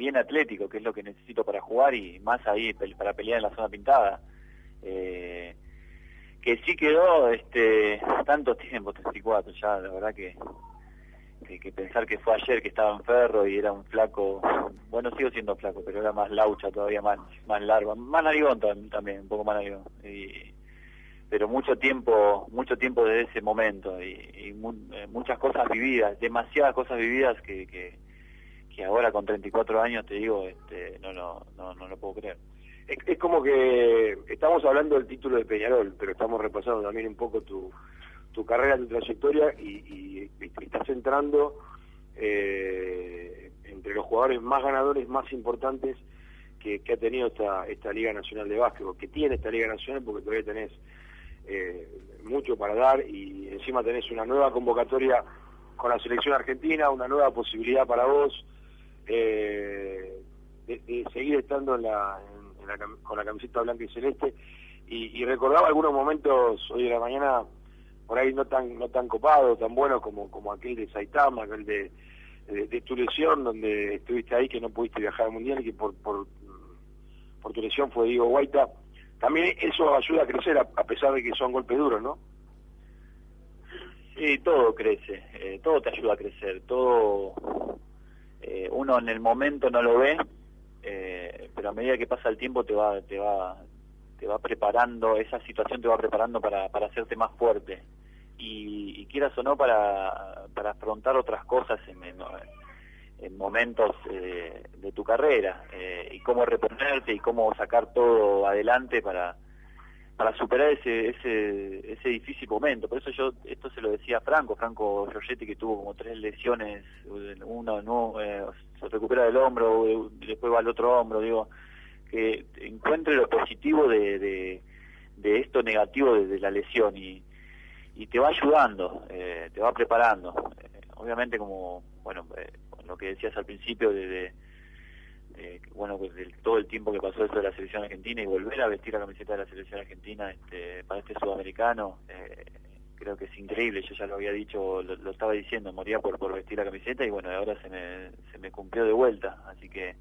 bien atlético, que es lo que necesito para jugar y más ahí para pelear en la zona pintada. Eh, que sí quedó este tanto tiempo, 34 ya, la verdad que, que, pensar que fue ayer que estaba en ferro y era un flaco, bueno sigo siendo flaco, pero era más laucha todavía, más, más largo, más narigón también, un poco más narigón. Y, pero mucho tiempo, mucho tiempo desde ese momento y, eh, muchas cosas vividas, demasiadas cosas vividas que, que, que, ahora con 34 años te digo, este, no, no, no, no lo puedo creer. Es, como que estamos hablando del título de Peñarol, pero estamos repasando también un poco tu, tu carrera, tu trayectoria y, estás entrando eh, entre los jugadores más ganadores, más importantes que, que, ha tenido esta, esta Liga Nacional de Básquetbol, que tiene esta Liga Nacional porque todavía tenés eh, mucho para dar y encima tenés una nueva convocatoria con la selección argentina, una nueva posibilidad para vos eh, de, seguir estando en la, con la camiseta blanca y celeste y, recordaba algunos momentos hoy de la mañana por ahí no tan no tan copados, tan buenos como, como aquel de Saitama, aquel de, de, tu lesión, donde estuviste ahí que no pudiste viajar al Mundial y que por, por, por tu lesión fue Diego Guaita también eso ayuda a crecer a, pesar de que son golpes duros, ¿no? Sí, todo crece, eh, todo te ayuda a crecer, todo eh, uno en el momento no lo ve, eh, pero a medida que pasa el tiempo te va, te va, te va preparando, esa situación te va preparando para, para hacerte más fuerte. Y, quieras o no para, para afrontar otras cosas en, en, en momentos eh, de tu carrera eh, y cómo reponerte y cómo sacar todo adelante para para superar ese, ese ese difícil momento. Por eso yo esto se lo decía a Franco, Franco Giorgetti que tuvo como tres lesiones, uno no eh, se recupera del hombro, después va al otro hombro, digo, que encuentre lo positivo de, de, esto negativo de, la lesión y, y te va ayudando, te va preparando. obviamente como, bueno, lo que decías al principio de, pues todo el tiempo que pasó eso de la selección argentina y volver a vestir la camiseta de la selección argentina este, para este sudamericano eh, creo que es increíble. Yo ya lo había dicho lo, estaba diciendo moría por por vestir la camiseta y bueno ahora se me se me cumplió de vuelta. Así que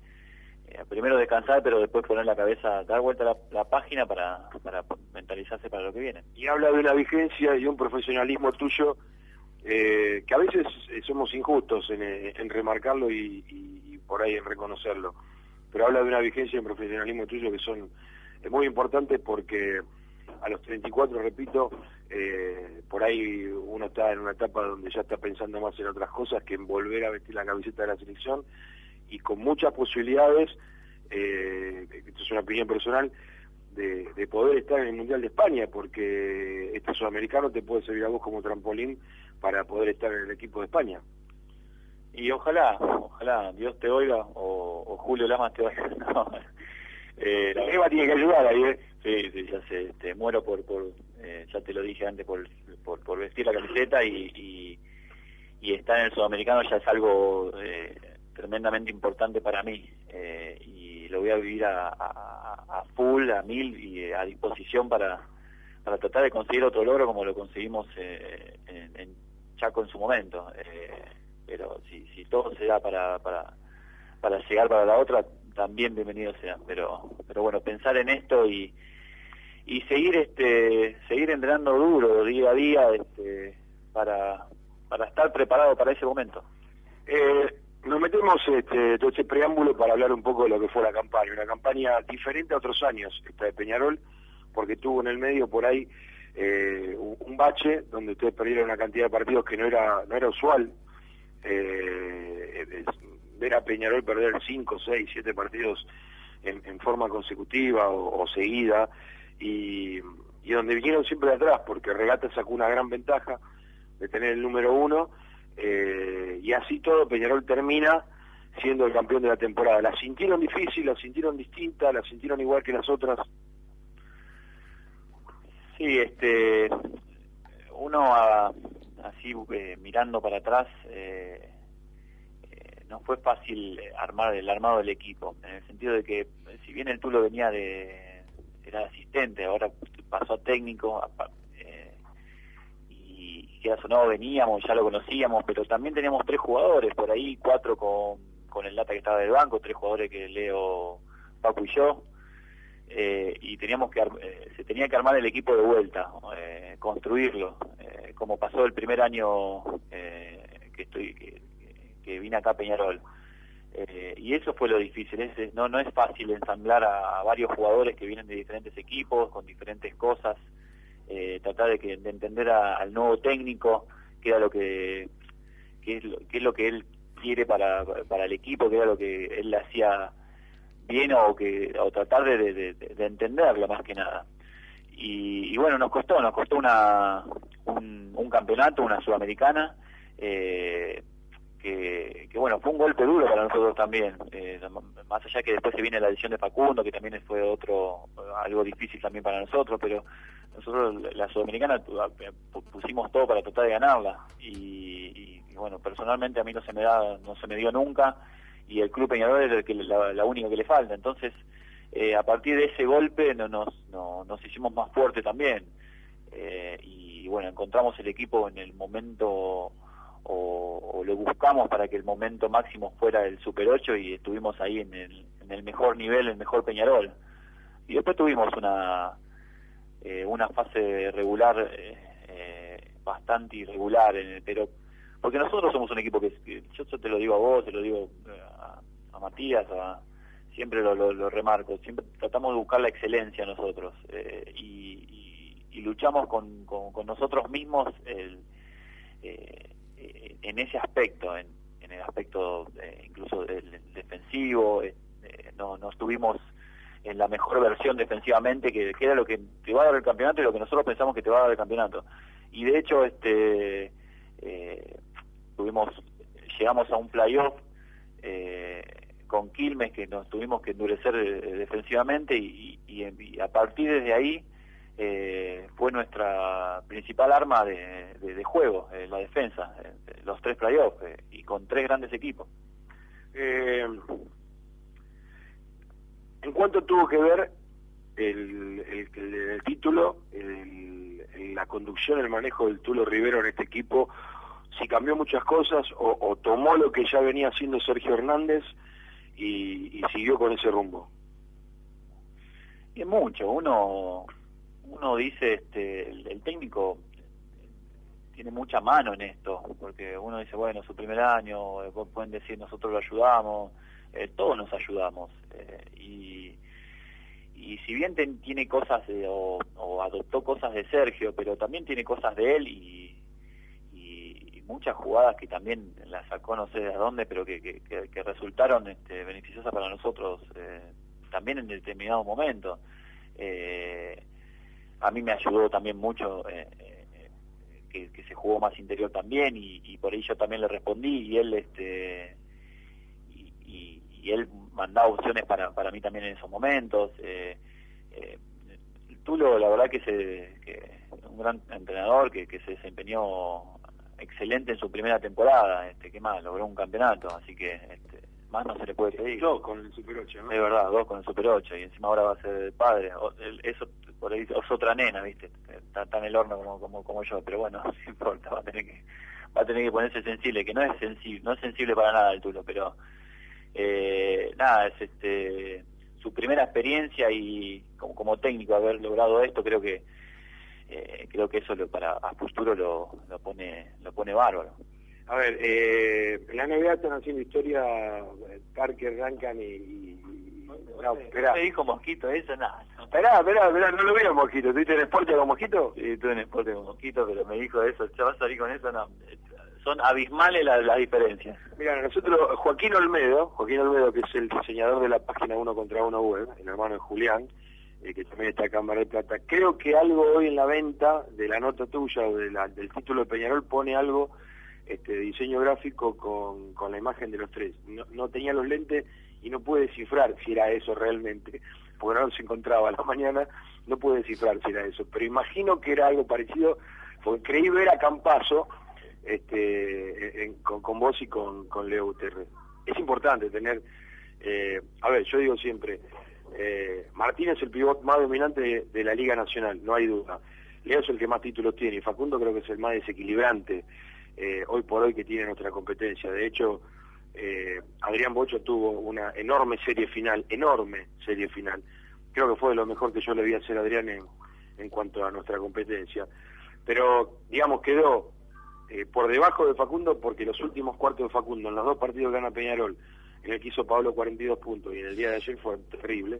eh, primero descansar pero después poner la cabeza dar vuelta la, la página para para mentalizarse para lo que viene. Y habla de una vigencia y un profesionalismo tuyo eh, que a veces eh, somos injustos en, eh, remarcarlo y, por ahí en reconocerlo, pero habla de una vigencia y un profesionalismo tuyo que son muy importantes porque a los 34, repito, por ahí uno está en una etapa donde ya está pensando más en otras cosas que en volver a vestir la camiseta de la selección y con muchas posibilidades, esto es una opinión personal, de, de, poder estar en el Mundial de España, porque este sudamericano te puede servir a vos como trampolín para poder estar en el equipo de España. Y ojalá, ojalá Dios te oiga o, Julio Lamas te oiga. eh, la Eva tiene que ayudar ahí, ¿eh? Sí, sí, ya sé, te muero por, por eh, ya te lo dije antes, por, por, vestir la camiseta y, y, estar en el sudamericano ya es algo eh, tremendamente importante para mí eh, y lo voy a vivir a, a, full, a mil y a disposición para, para tratar de conseguir otro logro como lo conseguimos en, en Chaco en su momento. Eh, pero si, si todo se da para, para, para llegar para la otra, también bienvenido sea. Pero, pero bueno, pensar en esto y, y seguir este seguir entrenando duro día a día este, para, para estar preparado para ese momento. Eh, nos metemos este, todo este preámbulo para hablar un poco de lo que fue la campaña, una campaña diferente a otros años, esta de Peñarol, porque tuvo en el medio por ahí eh, un bache donde ustedes perdieron una cantidad de partidos que no era no era usual eh, ver a Peñarol perder 5, 6, 7 partidos en, forma consecutiva o, seguida y, donde vinieron siempre de atrás porque Regata sacó una gran ventaja de tener el número uno eh, y así todo Peñarol termina siendo el campeón de la temporada. La sintieron difícil, la sintieron distinta, la sintieron igual que las otras Sí, este, uno así eh, mirando para atrás, eh, eh, no fue fácil armar el armado del equipo, en el sentido de que si bien el Tulo venía de, era asistente, ahora pasó a técnico, y que eso no veníamos, ya lo conocíamos, pero también teníamos tres jugadores por ahí, cuatro con con el Lata que estaba del banco, tres jugadores que Leo, Paco y yo, eh, y teníamos que eh, se tenía que armar el equipo de vuelta, eh, construirlo, como pasó el primer año que estoy que, vine acá a Peñarol. y eso fue lo difícil, es, no, no es fácil ensamblar a, varios jugadores que vienen de diferentes equipos, con diferentes cosas, tratar de, que, de entender al nuevo técnico, que era lo que, que es lo, que es lo que él quiere para, para el equipo, que era lo que él hacía bien o que o tratar de, de, entenderlo más que nada. Y, bueno, nos costó, nos costó una, un, campeonato, una sudamericana, eh, que, bueno, fue un golpe duro para nosotros también, eh, más allá que después se viene la edición de Facundo, que también fue otro, algo difícil también para nosotros, pero nosotros la sudamericana pusimos todo para tratar de ganarla y, y bueno, personalmente a mí no se me da, no se me dio nunca, y el Club Peñarol es el que, la, única que le falta. Entonces, eh, a partir de ese golpe no, nos, nos hicimos más fuertes también. Eh, y bueno, encontramos el equipo en el momento o, lo buscamos para que el momento máximo fuera el Super 8 y estuvimos ahí en el, en el mejor nivel, el mejor Peñarol. Y después tuvimos una, eh, una fase regular bastante irregular, en pero porque nosotros somos un equipo que, yo te lo digo a vos, te lo digo eh, a, Matías, siempre lo, remarco, siempre tratamos de buscar la excelencia nosotros eh, y, luchamos con, nosotros mismos eh, en ese aspecto, en, el aspecto incluso del, defensivo, no, no estuvimos en la mejor versión defensivamente, que, que, era lo que te va a dar el campeonato y lo que nosotros pensamos que te va a dar el campeonato. Y de hecho, este eh, tuvimos llegamos a un playoff eh, con Quilmes que nos tuvimos que endurecer eh, defensivamente y, a partir de ahí eh, fue nuestra principal arma de, juego, la defensa, los tres playoffs y con tres grandes equipos. ¿En cuánto tuvo que ver el, el, título, la conducción, el manejo del Tulo Rivero en este equipo si cambió muchas cosas o, tomó lo que ya venía haciendo Sergio Hernández y, siguió con ese rumbo. Y mucho, uno uno dice, este, el, técnico tiene mucha mano en esto, porque uno dice, bueno, su primer año, pueden decir nosotros lo ayudamos, eh, todos nos ayudamos. Eh, y, y si bien tiene cosas o, o, adoptó cosas de Sergio, pero también tiene cosas de él y, muchas jugadas que también las sacó no sé de dónde, pero que, que, resultaron este, beneficiosas para nosotros eh, también en determinado momento. Eh, a mí me ayudó también mucho eh, que, se jugó más interior también y, por ahí yo también le respondí y él este y, él mandaba opciones para, para mí también en esos momentos. Tulo la verdad que, se, que un gran entrenador que, que se desempeñó excelente en su primera temporada, este, qué más, logró un campeonato, así que este, más no se le puede pedir. Dos con el Super 8, ¿no? Es verdad, dos con el Super 8, y encima ahora va a ser padre, eso por ahí es otra nena, ¿viste? Está, en el horno como, como, como yo, pero bueno, no importa, va a tener que va a tener que ponerse sensible, que no es sensible, no es sensible para nada el Tulo, pero eh, nada, es este su primera experiencia y como, como técnico haber logrado esto, creo que eh, creo que eso lo, para a futuro lo, lo pone lo pone bárbaro. A ver, eh, la NBA están haciendo historia Parker, Rancan y... y... No, espera. ¿Te dijo Mosquito eso? Nada. No. Esperá, esperá, esperá, no lo veo Mosquito. ¿Tuviste en Esporte con Mosquito? Sí, estuve en Esporte con Mosquito, pero me dijo eso. ¿Ya vas a salir con eso? No. Son abismales las la diferencias. Mira, nosotros, Joaquín Olmedo, Joaquín Olmedo, que es el diseñador de la página Uno contra Uno web, el hermano de Julián, eh, que también está en de Plata. Creo que algo hoy en la venta de la nota tuya o de del título de Peñarol pone algo este, diseño gráfico con, con la imagen de los tres. No, no, tenía los lentes y no pude descifrar si era eso realmente, porque no los encontraba a la mañana, no pude descifrar si era eso, pero imagino que era algo parecido, porque creí ver a Campaso este, con, con vos y con, con Leo Guterres. Es importante tener, eh, a ver, yo digo siempre, eh, Martín es el pivot más dominante de, la Liga Nacional, no hay duda. Leo es el que más títulos tiene y Facundo creo que es el más desequilibrante eh, hoy por hoy que tiene nuestra competencia. De hecho, eh, Adrián Bocho tuvo una enorme serie final, enorme serie final. Creo que fue lo mejor que yo le vi hacer a Adrián en, en cuanto a nuestra competencia. Pero, digamos, quedó eh, por debajo de Facundo porque los últimos cuartos de Facundo en los dos partidos que gana Peñarol, en el que hizo Pablo 42 puntos y en el día de ayer fue terrible.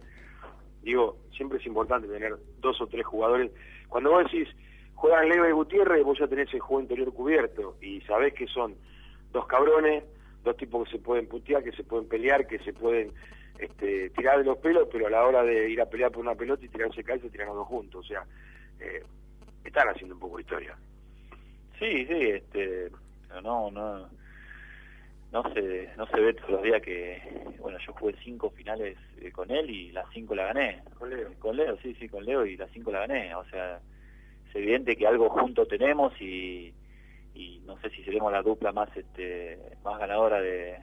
Digo, siempre es importante tener dos o tres jugadores. Cuando vos decís, juegan Leva y Gutiérrez, vos ya tenés el juego interior cubierto y sabés que son dos cabrones, dos tipos que se pueden putear, que se pueden pelear, que se pueden este, tirar de los pelos, pero a la hora de ir a pelear por una pelota y tirarse se tiran los dos juntos. O sea, eh, están haciendo un poco de historia. Sí, sí, este, no, no, no se, no se ve todos los días que, bueno, yo jugué cinco finales eh, con él y las cinco la gané. Con Leo. Con Leo, sí, sí, con Leo y las cinco la gané. O sea, es evidente que algo junto tenemos y, y no sé si seremos la dupla más, este, más ganadora de,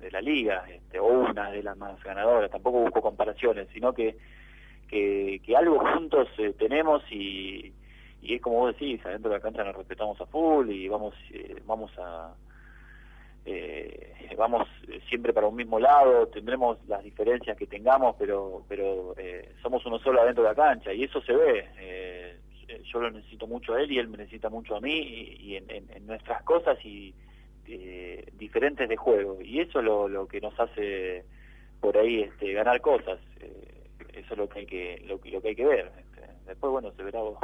de la liga, este, o una de las más ganadoras. Tampoco busco comparaciones, sino que, que, que algo juntos eh, tenemos y y es como vos decís, adentro de la cancha nos respetamos a full y vamos eh, vamos a eh, vamos siempre para un mismo lado, tendremos las diferencias que tengamos, pero pero eh, somos uno solo adentro de la cancha y eso se ve. Eh, yo lo necesito mucho a él y él me necesita mucho a mí y, en, en, nuestras cosas y eh, diferentes de juego y eso es lo, lo que nos hace por ahí este, ganar cosas. Eh, eso es lo que hay que lo, lo que hay que ver. Este, después bueno se verá vos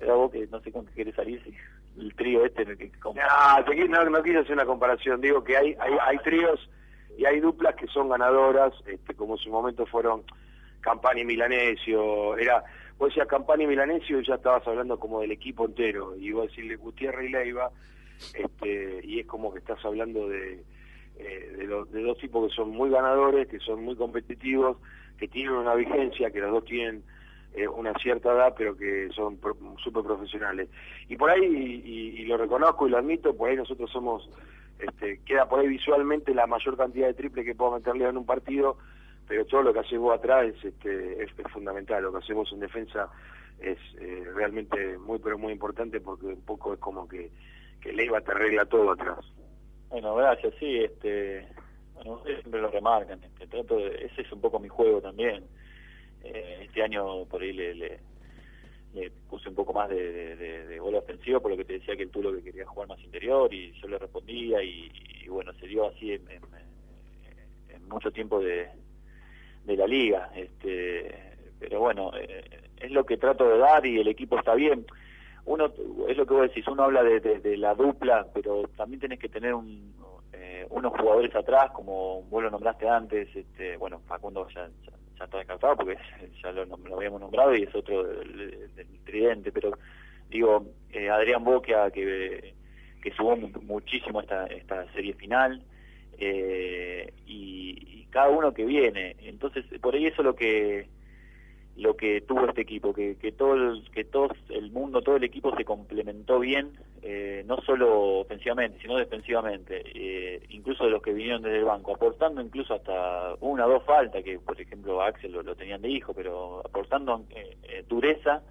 era vos que no sé con qué querés salir, si el trío este... Que, como... no, no, quise hacer una comparación, digo que hay, hay, hay tríos y hay duplas que son ganadoras, este, como en su momento fueron Campani y Milanesio, era, vos decías Campani y Milanesio y ya estabas hablando como del equipo entero, y vos decirle Gutiérrez y Leiva, este, y es como que estás hablando de, eh, de dos tipos que son muy ganadores, que son muy competitivos, que tienen una vigencia, que los dos tienen eh, una cierta edad, pero que son pro, súper profesionales. Y por ahí, y, y, lo reconozco y lo admito, por ahí nosotros somos, este, queda por ahí visualmente la mayor cantidad de triple que puedo meterle en un partido, pero todo lo que haces vos atrás es, este, es, fundamental, lo que hacemos en defensa es eh, realmente muy, pero muy importante porque un poco es como que, que Leiva te arregla todo atrás. Bueno, gracias, sí, este, bueno, siempre lo remarcan, este, trato de, ese es un poco mi juego también eh, este año por ahí le, le, puse un poco más de, de, de, gol ofensivo por lo que te decía que el Tulo que quería jugar más interior y yo le respondía y, bueno, se dio así en, mucho tiempo de, de la liga. este Pero bueno, eh, es lo que trato de dar y el equipo está bien. Uno, es lo que vos decís, uno habla de, de, de la dupla, pero también tenés que tener un, eh, unos jugadores atrás, como vos lo nombraste antes, este, bueno, Facundo ya, ya descartado porque ya lo, habíamos nombrado y es otro del, tridente, pero digo, eh, Adrián Boquia que, que subió muchísimo esta, esta serie final eh, y, cada uno que viene, entonces por ahí eso es lo que lo que tuvo este equipo, que, que todo el, que todo el mundo, todo el equipo se complementó bien, eh, no solo ofensivamente, sino defensivamente, eh, incluso de los que vinieron desde el banco, aportando incluso hasta una o dos faltas, que por ejemplo Axel lo, lo tenían de hijo, pero aportando eh, eh dureza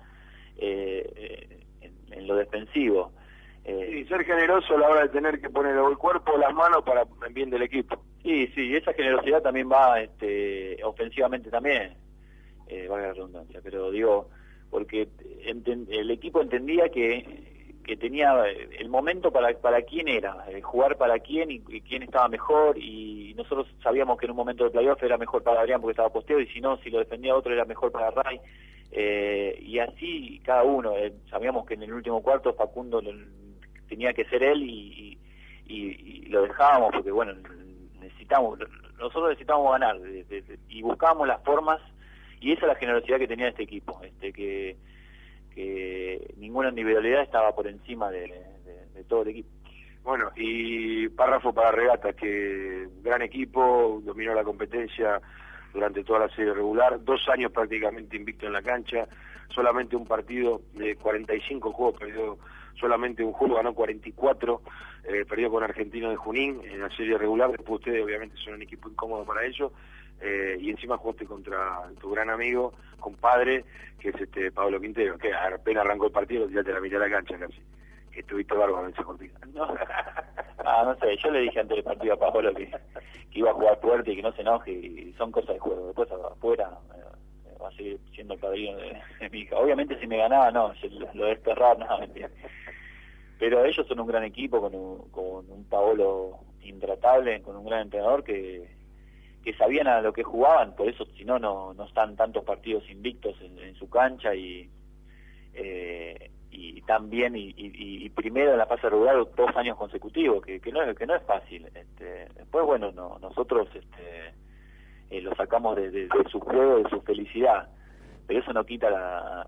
eh, en, en, lo defensivo. y ser generoso a la hora de tener que poner el cuerpo o las manos para el bien del equipo. Sí, sí, esa generosidad también va este, ofensivamente también valga la redundancia, pero digo, porque el equipo entendía que, que tenía el momento para, para quién era, eh, jugar para quién y, y, quién estaba mejor, y nosotros sabíamos que en un momento de playoff era mejor para Adrián porque estaba posteado, y si no, si lo defendía otro era mejor para Ray, eh, y así cada uno, eh, sabíamos que en el último cuarto Facundo tenía que ser él y, y, y lo dejábamos porque bueno, necesitamos, nosotros necesitábamos ganar, de, y buscábamos las formas y esa es la generosidad que tenía este equipo, este que, que ninguna individualidad estaba por encima de, de, de, todo el equipo. Bueno, y párrafo para Regata, que gran equipo, dominó la competencia durante toda la serie regular, dos años prácticamente invicto en la cancha, solamente un partido de 45 juegos, perdió solamente un juego, ganó 44, eh, perdió con Argentino de Junín en la serie regular, después ustedes obviamente son un equipo incómodo para ellos, eh, y encima jugaste contra tu gran amigo, compadre, que es este Pablo Quintero, que apenas arrancó el partido, ya te la mitad de la cancha casi. que estuviste bárbaro en esa cortina. No, ah, no sé, yo le dije antes del partido a Paolo que, iba a jugar fuerte y que no se enoje, y son cosas de juego. Después afuera eh, va a seguir siendo el padrino de, mi hija. Obviamente si me ganaba, no, lo de esperar, no, mentira. Pero ellos son un gran equipo con un, con un Paolo intratable, con un gran entrenador que, que sabían a lo que jugaban, por eso si no, no, están tantos partidos invictos en, su cancha y, eh, y también y, y, primero en la fase regular dos años consecutivos, que, que, no, que no es fácil. Este, después, bueno, no, nosotros este, eh, lo sacamos de, su juego, de su felicidad, pero eso no quita la,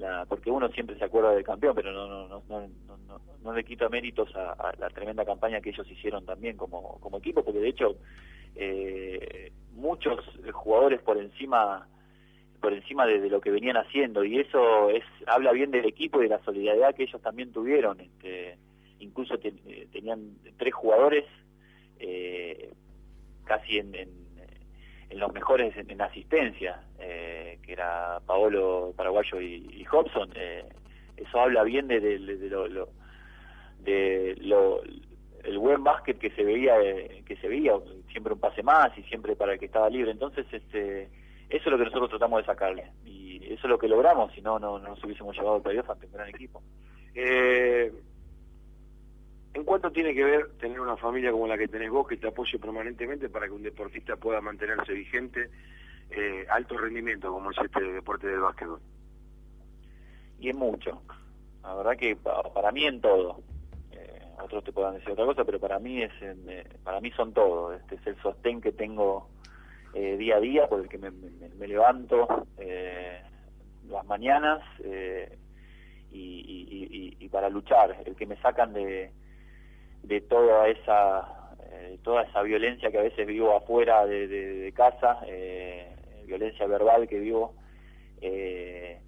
la, porque uno siempre se acuerda del campeón, pero no, no, no, no, no, no le quita méritos a, la tremenda campaña que ellos hicieron también como, como equipo, porque de hecho eh, muchos jugadores por encima por encima de, lo que venían haciendo y eso es habla bien del equipo y de la solidaridad que ellos también tuvieron este, incluso eh, tenían tres jugadores eh, casi en, los mejores en, asistencia eh, que era Paolo Paraguayo y, Hobson eso habla bien de, de, lo, de lo el buen básquet que se veía que se veía siempre un pase más y siempre para el que estaba libre. Entonces este eso es lo que nosotros tratamos de sacarle. Y eso es lo que logramos si no no, nos hubiésemos llevado al playoff ante un gran equipo. Eh, ¿En cuánto tiene que ver tener una familia como la que tenés vos que te apoye permanentemente para que un deportista pueda mantenerse vigente, eh, alto rendimiento como es este deporte del básquetbol? Y es mucho. La verdad que para mí en todo otros te puedan decir otra cosa, pero para mí es eh, para mí son todo. Este es el sostén que tengo eh, día a día, por el que me, levanto eh, las mañanas y, para luchar, el que me sacan de, de toda esa toda esa violencia que a veces vivo afuera de, casa, violencia verbal que vivo, de,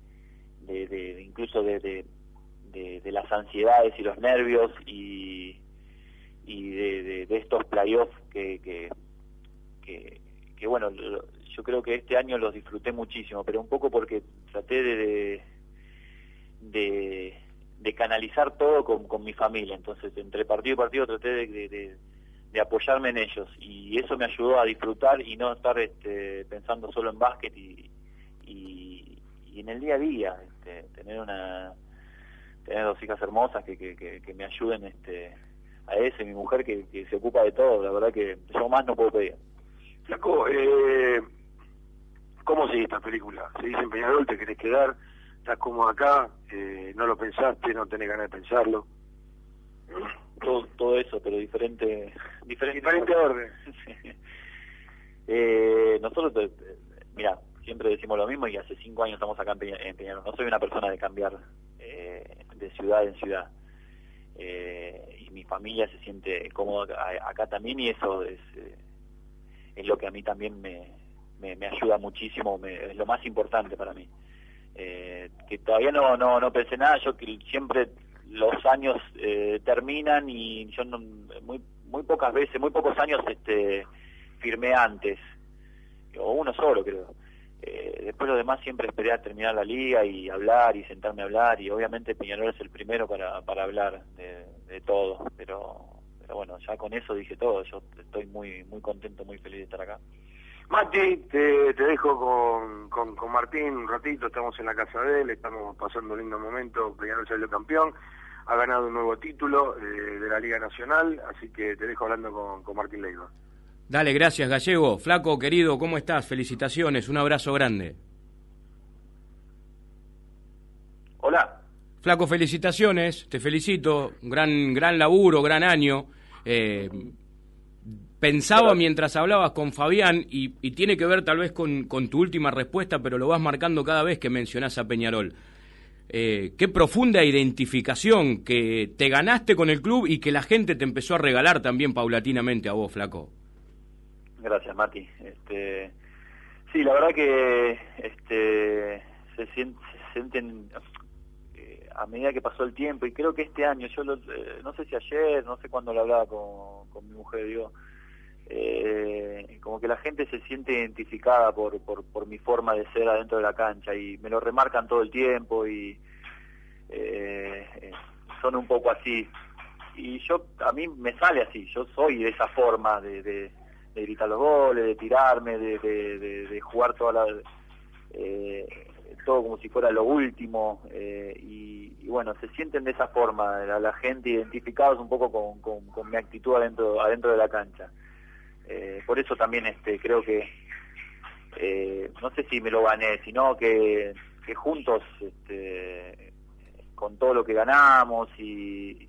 incluso de de, las ansiedades y los nervios y, y de, estos playoffs que, que, que, bueno, yo creo que este año los disfruté muchísimo, pero un poco porque traté de, de, canalizar todo con, con, mi familia, entonces entre partido y partido traté de, de, apoyarme en ellos y eso me ayudó a disfrutar y no estar este, pensando solo en básquet y, y, y en el día a día, este, tener una tener dos hijas hermosas que, que, que, me ayuden este a ese, mi mujer que, que, se ocupa de todo, la verdad que yo más no puedo pedir. Flaco, eh, ¿cómo sigue esta película? ¿Se dice en Peñarol, te querés quedar? ¿Estás como acá? Eh, ¿No lo pensaste? ¿No tenés ganas de pensarlo? Todo, todo eso, pero diferente... Diferente, diferente orden. eh, nosotros, mira, siempre decimos lo mismo y hace cinco años estamos acá en Peñarol. No soy una persona de cambiar eh, de ciudad en ciudad. Eh, y mi familia se siente cómoda acá también y eso es, eh, es lo que a mí también me, me, ayuda muchísimo, es lo más importante para mí. Que todavía no, no, no pensé nada, yo que siempre los años terminan y yo no, muy, muy pocas veces, muy pocos años este, firmé antes, o uno solo creo. Eh, después lo demás siempre esperé a terminar la liga y hablar y sentarme a hablar y obviamente Peñarol es el primero para, para hablar de, todo, pero, pero bueno, ya con eso dije todo, yo estoy muy muy contento, muy feliz de estar acá. Mati, te, te dejo con, con, Martín un ratito, estamos en la casa de él, estamos pasando un lindo momento, Peñarol salió campeón, ha ganado un nuevo título eh, de la Liga Nacional, así que te dejo hablando con, con Martín Leiva. Dale, gracias Gallego. Flaco, querido, ¿cómo estás? Felicitaciones, un abrazo grande. Hola. Flaco, felicitaciones, te felicito, gran, gran laburo, gran año. Eh, pensaba mientras hablabas con Fabián, y, tiene que ver tal vez con, tu última respuesta, pero lo vas marcando cada vez que mencionás a Peñarol. Eh, qué profunda identificación que te ganaste con el club y que la gente te empezó a regalar también paulatinamente a vos, Flaco. Gracias, Mati. Este, sí, la verdad que este, se, sienten, eh, a medida que pasó el tiempo, y creo que este año, yo eh, no sé si ayer, no sé cuándo lo hablaba con, mi mujer, digo, eh, como que la gente se siente identificada por, por, por mi forma de ser adentro de la cancha y me lo remarcan todo el tiempo y son un poco así. Y yo, a mí me sale así, yo soy de esa forma de, de, gritar los goles, de tirarme, de, de, jugar toda la... Eh, todo como si fuera lo último eh, y, bueno, se sienten de esa forma, la, la gente identificados un poco con, con, mi actitud adentro, adentro de la cancha. Eh, por eso también este creo que, no sé si me lo gané, sino que, juntos este, con todo lo que ganamos y,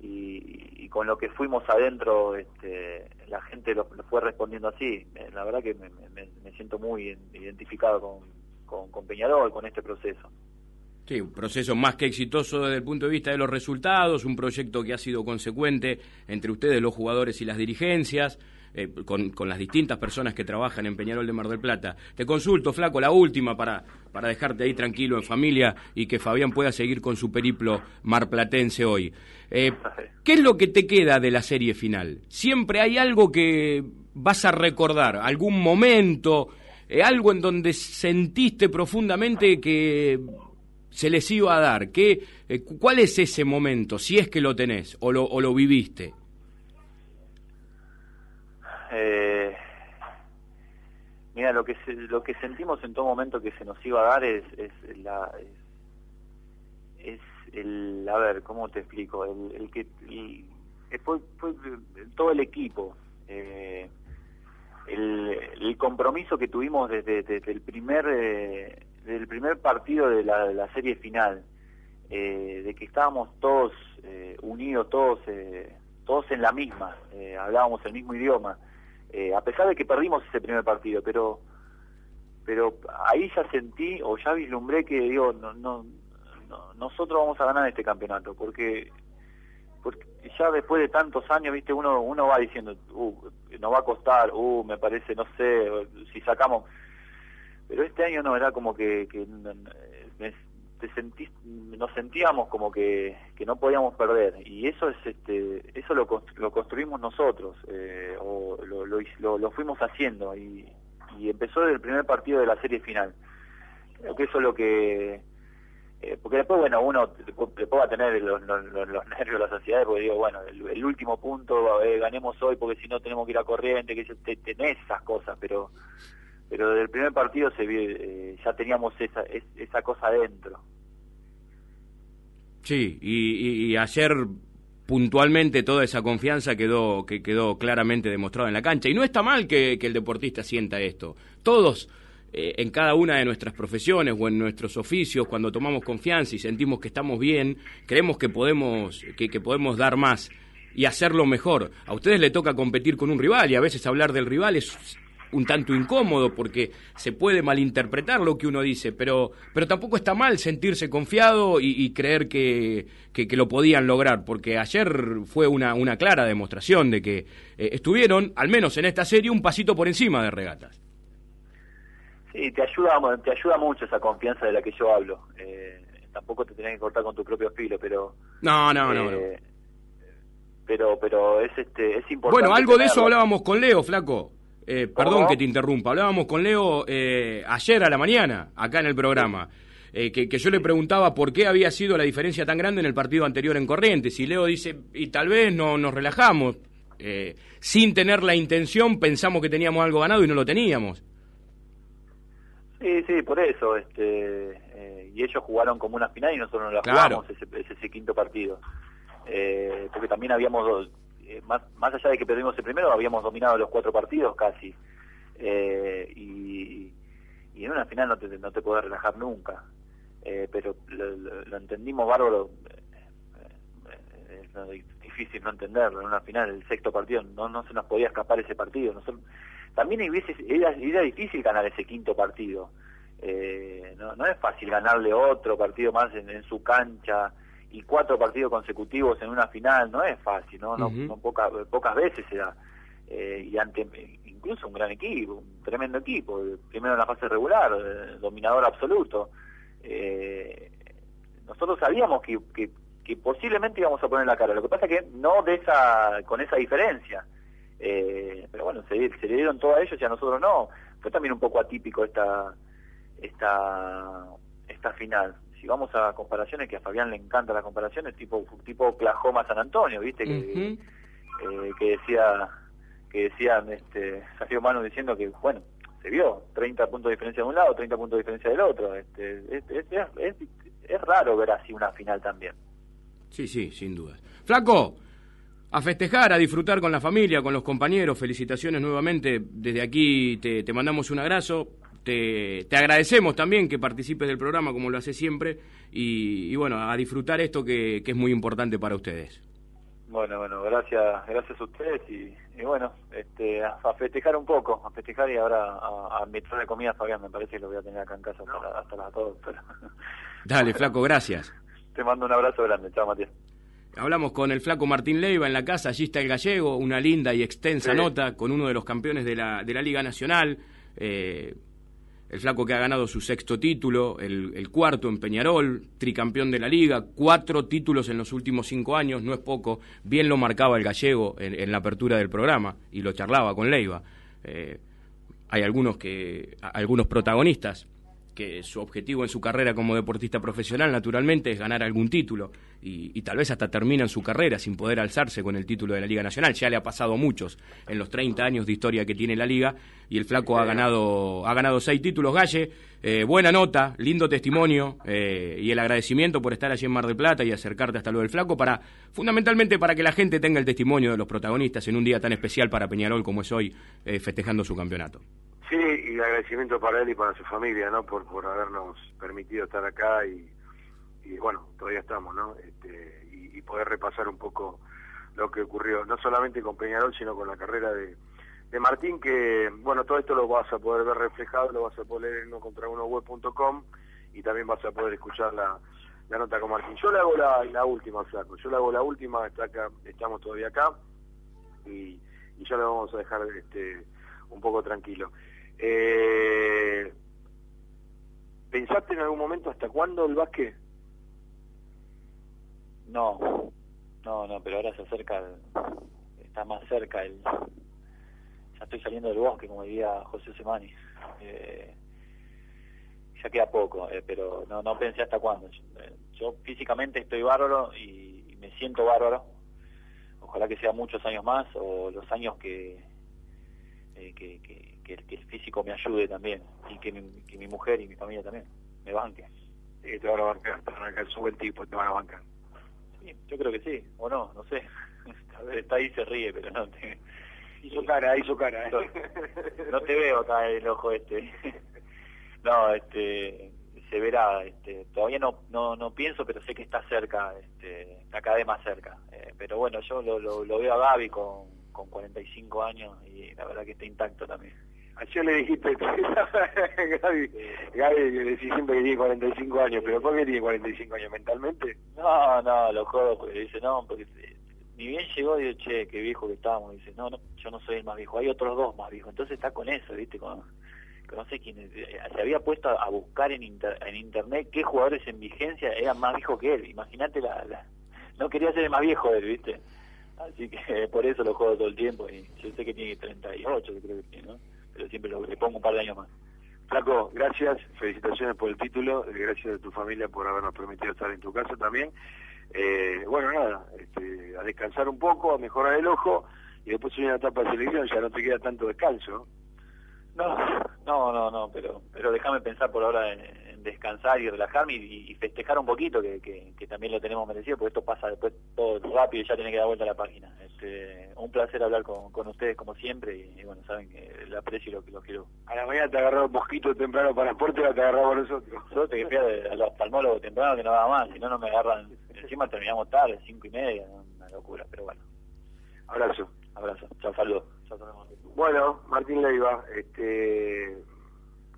y, con lo que fuimos adentro, este, la gente lo, fue respondiendo así. Eh, la verdad que me, siento muy identificado con, con, Peñarol, con este proceso. Sí, un proceso más que exitoso desde el punto de vista de los resultados, un proyecto que ha sido consecuente entre ustedes, los jugadores y las dirigencias. Eh, con, con, las distintas personas que trabajan en Peñarol de Mar del Plata. Te consulto, Flaco, la última para, para dejarte ahí tranquilo en familia y que Fabián pueda seguir con su periplo marplatense hoy. Eh, ¿Qué es lo que te queda de la serie final? Siempre hay algo que vas a recordar, algún momento, eh, algo en donde sentiste profundamente que se les iba a dar. ¿Qué, ¿Cuál es ese momento, si es que lo tenés o lo, o lo viviste? Eh, mira, lo que lo que sentimos en todo momento que se nos iba a dar es, es la es, el a ver cómo te explico el, que fue, fue, todo el equipo eh, el, el, compromiso que tuvimos desde, el primer eh, del primer partido de la, serie final eh, de que estábamos todos eh, unidos todos eh, todos en la misma hablábamos el mismo idioma eh, a pesar de que perdimos ese primer partido, pero pero ahí ya sentí o ya vislumbré que digo no, no, nosotros vamos a ganar este campeonato porque porque ya después de tantos años viste uno uno va diciendo uh, nos va a costar uh me parece no sé si sacamos pero este año no era como que, que nos sentíamos como que, que no podíamos perder. Y eso es este eso lo, lo construimos nosotros eh, o lo, lo, lo, fuimos haciendo. Y, y empezó desde el primer partido de la serie final. Creo que eso es lo que eh, porque después bueno uno después va a tener los, los, los nervios las ansiedades porque digo bueno el, último punto eh, ganemos hoy porque si no tenemos que ir a corriente que te, tenés esas cosas pero pero desde el primer partido se eh, ya teníamos esa, esa cosa adentro. Sí, y, ayer puntualmente toda esa confianza quedó que quedó claramente demostrada en la cancha y no está mal que, el deportista sienta esto. Todos eh, en cada una de nuestras profesiones o en nuestros oficios cuando tomamos confianza y sentimos que estamos bien, creemos que podemos que, que podemos dar más y hacerlo mejor. A ustedes le toca competir con un rival y a veces hablar del rival es un tanto incómodo porque se puede malinterpretar lo que uno dice, pero, pero tampoco está mal sentirse confiado y, creer que, que, lo podían lograr, porque ayer fue una, una clara demostración de que eh, estuvieron, al menos en esta serie, un pasito por encima de regatas. Sí, te ayuda, te ayuda mucho esa confianza de la que yo hablo. Eh, tampoco te tenés que cortar con tu propio filo, pero... No, no, no. Eh, pero pero es este es importante bueno algo de eso hablábamos con Leo flaco eh, perdón que te interrumpa. Hablábamos con Leo eh, ayer a la mañana, acá en el programa, eh, que, yo le preguntaba por qué había sido la diferencia tan grande en el partido anterior en Corrientes. Y Leo dice, y tal vez no nos relajamos. sin tener la intención, pensamos que teníamos algo ganado y no lo teníamos. Sí, sí, por eso. este Y ellos jugaron como una final y nosotros no la jugamos ese, ese, quinto partido. porque también habíamos eh, más, más allá de que perdimos el primero, habíamos dominado los cuatro partidos casi. Eh, y, y, en una final no te, no te podés relajar nunca. Eh, pero lo, entendimos bárbaro. es difícil no entenderlo. En una final, el sexto partido, no, no se nos podía escapar ese partido. También era, era difícil ganar ese quinto partido. no, no es fácil ganarle otro partido más en su cancha y cuatro partidos consecutivos en una final no es fácil, no, no, pocas pocas veces se da. Eh, y ante incluso un gran equipo, un tremendo equipo, primero en la fase regular, eh, dominador absoluto. Eh, nosotros sabíamos que, que, que, posiblemente íbamos a poner la cara, lo que pasa que no de esa con esa diferencia. pero bueno, se, se le dieron todo a ellos y a nosotros no. Fue también un poco atípico esta esta esta final si vamos a comparaciones, que a Fabián le encanta la comparación, es tipo, tipo Oklahoma San Antonio, ¿viste? Que, que decía, que decían, este, salió Manu diciendo que, bueno, se vio, 30 puntos de diferencia de un lado, 30 puntos de diferencia del otro. Este, es, es, es, raro ver así una final también. Sí, sí, sin duda. Flaco, a festejar, a disfrutar con la familia, con los compañeros. Felicitaciones nuevamente. Desde aquí te, te mandamos un abrazo. Te, te, agradecemos también que participes del programa como lo hace siempre. Y, bueno, a disfrutar esto que, que es muy importante para ustedes. Bueno, bueno, gracias, gracias a ustedes y, bueno, este, a, festejar un poco, a festejar y ahora a, a meter de comida Fabián, me parece que lo voy a tener acá en casa hasta, las dos. Dale, flaco, gracias. Te mando un abrazo grande, chao Matías. Hablamos con el flaco Martín Leiva en la casa, allí está el gallego, una linda y extensa nota con uno de los campeones de la, de la Liga Nacional. Eh, el flaco que ha ganado su sexto título, el, cuarto en Peñarol, tricampeón de la liga, cuatro títulos en los últimos cinco años, no es poco, bien lo marcaba el gallego en, la apertura del programa y lo charlaba con Leiva. Eh, hay algunos que algunos protagonistas que su objetivo en su carrera como deportista profesional naturalmente es ganar algún título y, tal vez hasta terminan su carrera sin poder alzarse con el título de la Liga Nacional. Ya le ha pasado a muchos en los 30 años de historia que tiene la Liga y el flaco ha ganado, ha ganado seis títulos. Galle, eh, buena nota, lindo testimonio eh, y el agradecimiento por estar allí en Mar del Plata y acercarte hasta lo del flaco para, fundamentalmente para que la gente tenga el testimonio de los protagonistas en un día tan especial para Peñarol como es hoy, eh, festejando su campeonato. Sí, y agradecimiento para él y para su familia, ¿no? Por, por habernos permitido estar acá y, y bueno, todavía estamos, ¿no? Este, y, poder repasar un poco lo que ocurrió, no solamente con Peñarol, sino con la carrera de, de Martín, que, bueno, todo esto lo vas a poder ver reflejado, lo vas a poder leer en contra uno web.com y también vas a poder escuchar la, la nota con Martín. Yo le hago la, la última, Flaco, yo le hago la última, está acá, estamos todavía acá y, y ya lo vamos a dejar este, un poco tranquilo. Eh, ¿Pensaste en algún momento hasta cuándo el básquet? No, no, no, pero ahora se acerca, está más cerca el... Ya estoy saliendo del bosque, como diría José Semani. Eh, ya queda poco, eh, pero no, no pensé hasta cuándo. Yo, físicamente estoy bárbaro y, me siento bárbaro. Ojalá que sea muchos años más o los años que, que, que, el físico me ayude también y que mi, que mi mujer y mi familia también me banquen. Sí, te van a bancar, te van a bancar, buen tipo, te van a bancar. Sí, yo creo que sí, o no, no sé. A ver, está ahí se ríe, pero no te... Hizo cara, hizo cara. ¿eh? No te veo acá el ojo este. No, este, se verá, este, todavía no, no, no pienso, pero sé que está cerca, este, está cada vez más cerca. Eh, pero bueno, yo lo, lo, lo veo a Gaby con, con 45 años y la verdad que está intacto también. Ayer le dijiste, Gaby, Gaby le decís siempre que tiene 45 años, pero ¿por qué tiene 45 años mentalmente? No, no, lo jodo porque dice, no, porque ni bien llegó y che, qué viejo que estábamos, dice, no, no, yo no soy el más viejo, hay otros dos más viejos, entonces está con eso, viste, con, no sé quién, se había puesto a, buscar en, en internet qué jugadores en vigencia eran más viejos que él, imagínate la, la, no quería ser el más viejo de él, viste, así que por eso lo juego todo el tiempo y yo sé que tiene 38, creo que tiene, ¿no? Pero siempre lo, le pongo un par de años más. Flaco, gracias, felicitaciones por el título, eh, gracias a tu familia por habernos permitido estar en tu casa también. Eh, bueno, nada, este, a descansar un poco, a mejorar el ojo y después una etapa de selección, ya no te queda tanto descanso. No, no, no, no, pero pero déjame pensar por ahora en, descansar y relajarme y, festejar un poquito, que, que, también lo tenemos merecido, porque esto pasa después todo rápido y ya tiene que dar vuelta a la página. Este, un placer hablar con, con ustedes como siempre y, bueno, saben que el aprecio y lo que lo quiero. A la mañana te agarró un mosquito temprano para el y te agarramos nosotros. Yo te que fui a, los oftalmólogos temprano que no daba más, si no, no me agarran. Encima terminamos tarde, cinco y media, una locura, pero bueno. Abrazo. Abrazo. Chao, saludos. Bueno, Martín Leiva, este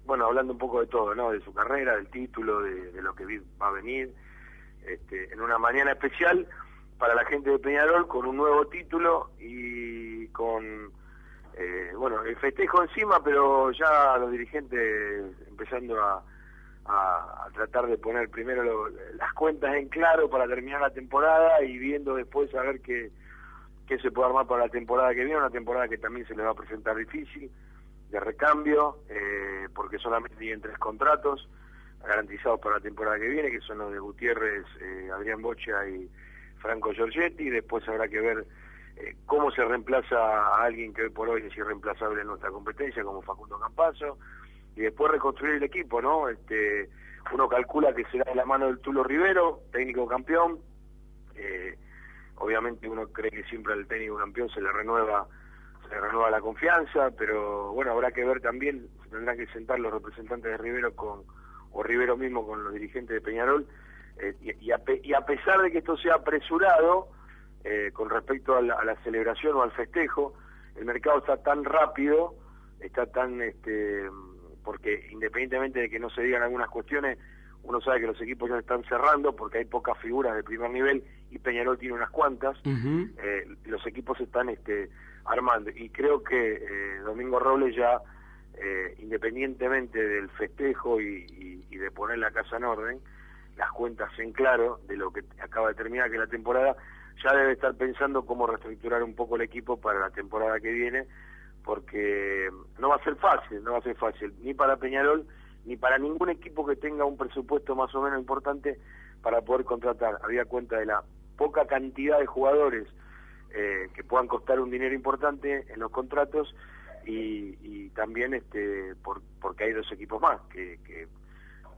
bueno, hablando un poco de todo, ¿no? De su carrera, del título, de, lo que va a venir, este, en una mañana especial para la gente de Peñarol con un nuevo título y con, eh, bueno, el festejo encima, pero ya los dirigentes empezando a, a, tratar de poner primero las cuentas en claro para terminar la temporada y viendo después a ver qué, qué se puede armar para la temporada que viene, una temporada que también se le va a presentar difícil de recambio, eh, porque solamente tienen tres contratos, garantizados para la temporada que viene, que son los de Gutiérrez, eh, Adrián Bocha y Franco Giorgetti. Después habrá que ver eh, cómo se reemplaza a alguien que hoy por hoy es irreemplazable en nuestra competencia, como Facundo Campazo. Y después reconstruir el equipo, ¿no? Este, uno calcula que será de la mano del Tulo Rivero, técnico campeón. Eh, obviamente uno cree que siempre al técnico campeón se le renueva se renueva la confianza, pero bueno, habrá que ver también, se tendrán que sentar los representantes de Rivero con o Rivero mismo con los dirigentes de Peñarol, eh, y, a pesar de que esto sea apresurado, eh, con respecto a la, celebración o al festejo, el mercado está tan rápido, está tan, este, porque independientemente de que no se digan algunas cuestiones, uno sabe que los equipos ya están cerrando porque hay pocas figuras de primer nivel y Peñarol tiene unas cuantas, eh, los equipos están este, armando. Y creo que Domingo Robles ya eh, independientemente del festejo y, de poner la casa en orden, las cuentas en claro de lo que acaba de terminar, que la temporada, ya debe estar pensando cómo reestructurar un poco el equipo para la temporada que viene, porque no va a ser fácil, no va a ser fácil, ni para Peñarol, ni para ningún equipo que tenga un presupuesto más o menos importante para poder contratar. Había cuenta de la poca cantidad de jugadores eh, que puedan costar un dinero importante en los contratos y, también este por, porque hay dos equipos más que,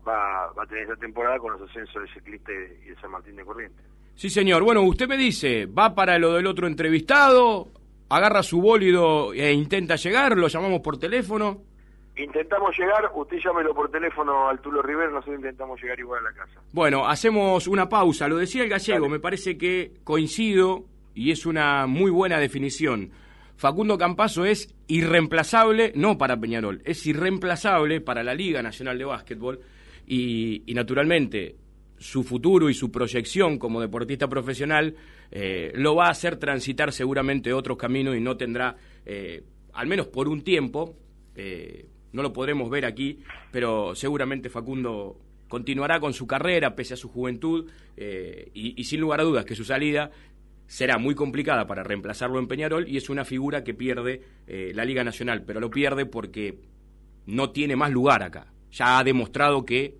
va, va a tener esta temporada con los ascensos de Ciclista y de San Martín de Corrientes. Sí, señor. Bueno, usted me dice, va para lo del otro entrevistado, agarra su bólido e intenta llegar, lo llamamos por teléfono. Intentamos llegar, usted llámelo por teléfono al Tulo River, nosotros intentamos llegar igual a la casa. Bueno, hacemos una pausa. Lo decía el gallego, me parece que coincido y es una muy buena definición. Facundo Campaso es irreemplazable, no para Peñarol, es irreemplazable para la Liga Nacional de Básquetbol y, naturalmente su futuro y su proyección como deportista profesional eh, lo va a hacer transitar seguramente otros caminos y no tendrá, eh, al menos por un tiempo, eh, no lo podremos ver aquí, pero seguramente Facundo continuará con su carrera pese a su juventud y, y, sin lugar a dudas que su salida será muy complicada para reemplazarlo en Peñarol y es una figura que pierde eh, la Liga Nacional, pero lo pierde porque no tiene más lugar acá. Ya ha demostrado que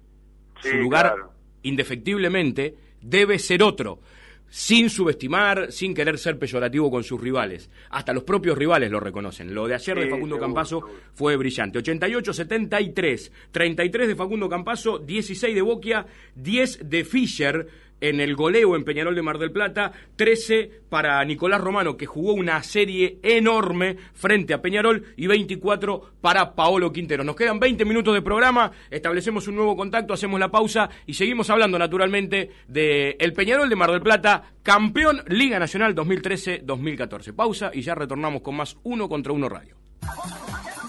su lugar indefectiblemente debe ser otro, sin subestimar, sin querer ser peyorativo con sus rivales. Hasta los propios rivales lo reconocen. Lo de ayer de Facundo Campaso fue brillante. 88-73, 33 de Facundo Campaso, 16 de Boquia, 10 de Fischer en el goleo en Peñarol de Mar del Plata, 13 para Nicolás Romano, que jugó una serie enorme frente a Peñarol, y 24 para Paolo Quintero. Nos quedan 20 minutos de programa, establecemos un nuevo contacto, hacemos la pausa y seguimos hablando naturalmente de Peñarol de Mar del Plata, campeón Liga Nacional 2013-2014. Pausa y ya retornamos con más Uno contra Uno Radio.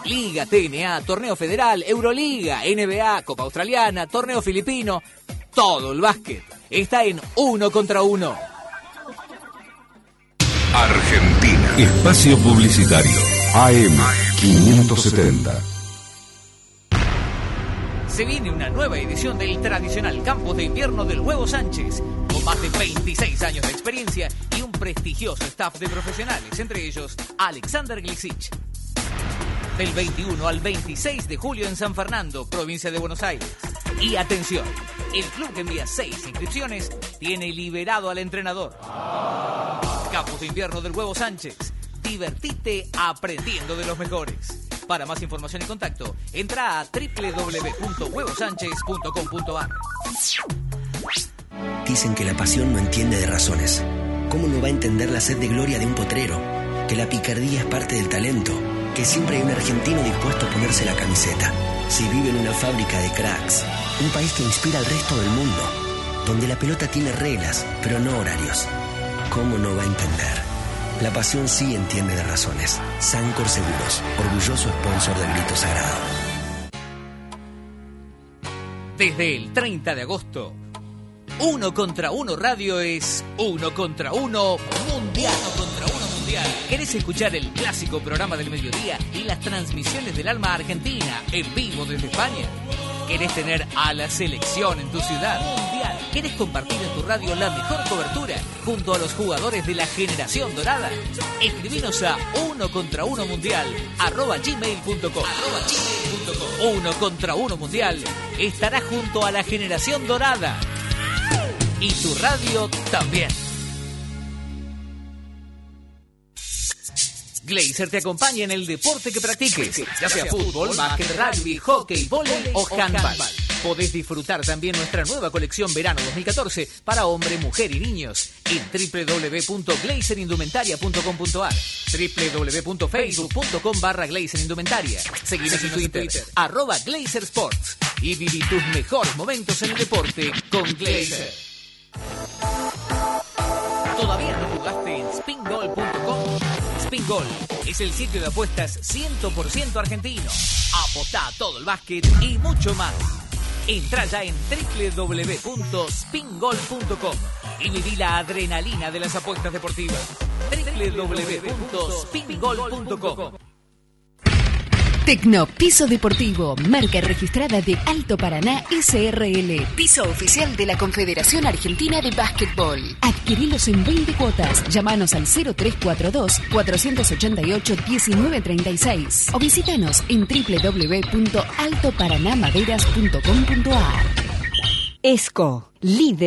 Liga, TNA, Torneo Federal, Euroliga, NBA, Copa Australiana, Torneo Filipino, todo el básquet está en uno contra uno. Argentina. Espacio Publicitario. AM 570. Se viene una nueva edición del tradicional campo de invierno del Huevo Sánchez, con más de 26 años de experiencia y un prestigioso staff de profesionales, entre ellos Alexander Glisich. Del 21 al 26 de julio en San Fernando, provincia de Buenos Aires. Y atención, el club que envía seis inscripciones tiene liberado al entrenador. Campus de invierno del Huevo Sánchez. Divertite aprendiendo de los mejores. Para más información y contacto, entra a www.huevosánchez.com.ar. Dicen que la pasión no entiende de razones. ¿Cómo no va a entender la sed de gloria de un potrero? Que la picardía es parte del talento. Que siempre hay un argentino dispuesto a ponerse la camiseta. Si vive en una fábrica de cracks un país que inspira al resto del mundo, donde la pelota tiene reglas, pero no horarios. ¿Cómo no va a entender? La pasión sí entiende de razones. Sancor Seguros, orgulloso sponsor del grito sagrado. Desde el 30 de agosto, uno contra uno radio es uno contra uno mundial. contra uno mundial. ¿Querés escuchar el clásico programa del mediodía y las transmisiones del alma argentina en vivo desde España? ¿Querés tener a la selección en tu ciudad? Mundial. ¿Querés compartir en tu radio la mejor cobertura junto a los jugadores de la generación dorada? Escribinos a uno contra uno mundial arroba uno contra uno mundial, estará junto a la generación dorada. Y tu radio también. Glazer te acompaña en el deporte que practiques, ya sea fútbol, básquet, rugby, hockey, volei o handball. Podés disfrutar también nuestra nueva colección verano 2014 para hombre, mujer y niños en www.glazerindumentaria.com.ar www.facebook.com barra glazerindumentaria Seguinos en Twitter, arroba Glazer Sports y viví tus mejores momentos en el deporte con Glazer. ¿Todavía no? Es el sitio de apuestas 100% argentino. Apostá a todo el básquet y mucho más. Entra ya en www.spingol.com y viví la adrenalina de las apuestas deportivas. www.spingol.com Tecno Piso Deportivo, marca registrada de Alto Paraná SRL, piso oficial de la Confederación Argentina de Básquetbol. Adquirilos en 20 cuotas. Llámanos al 0342-488-1936 o visítanos en www.altoparanamaderas.com.ar. ESCO, líder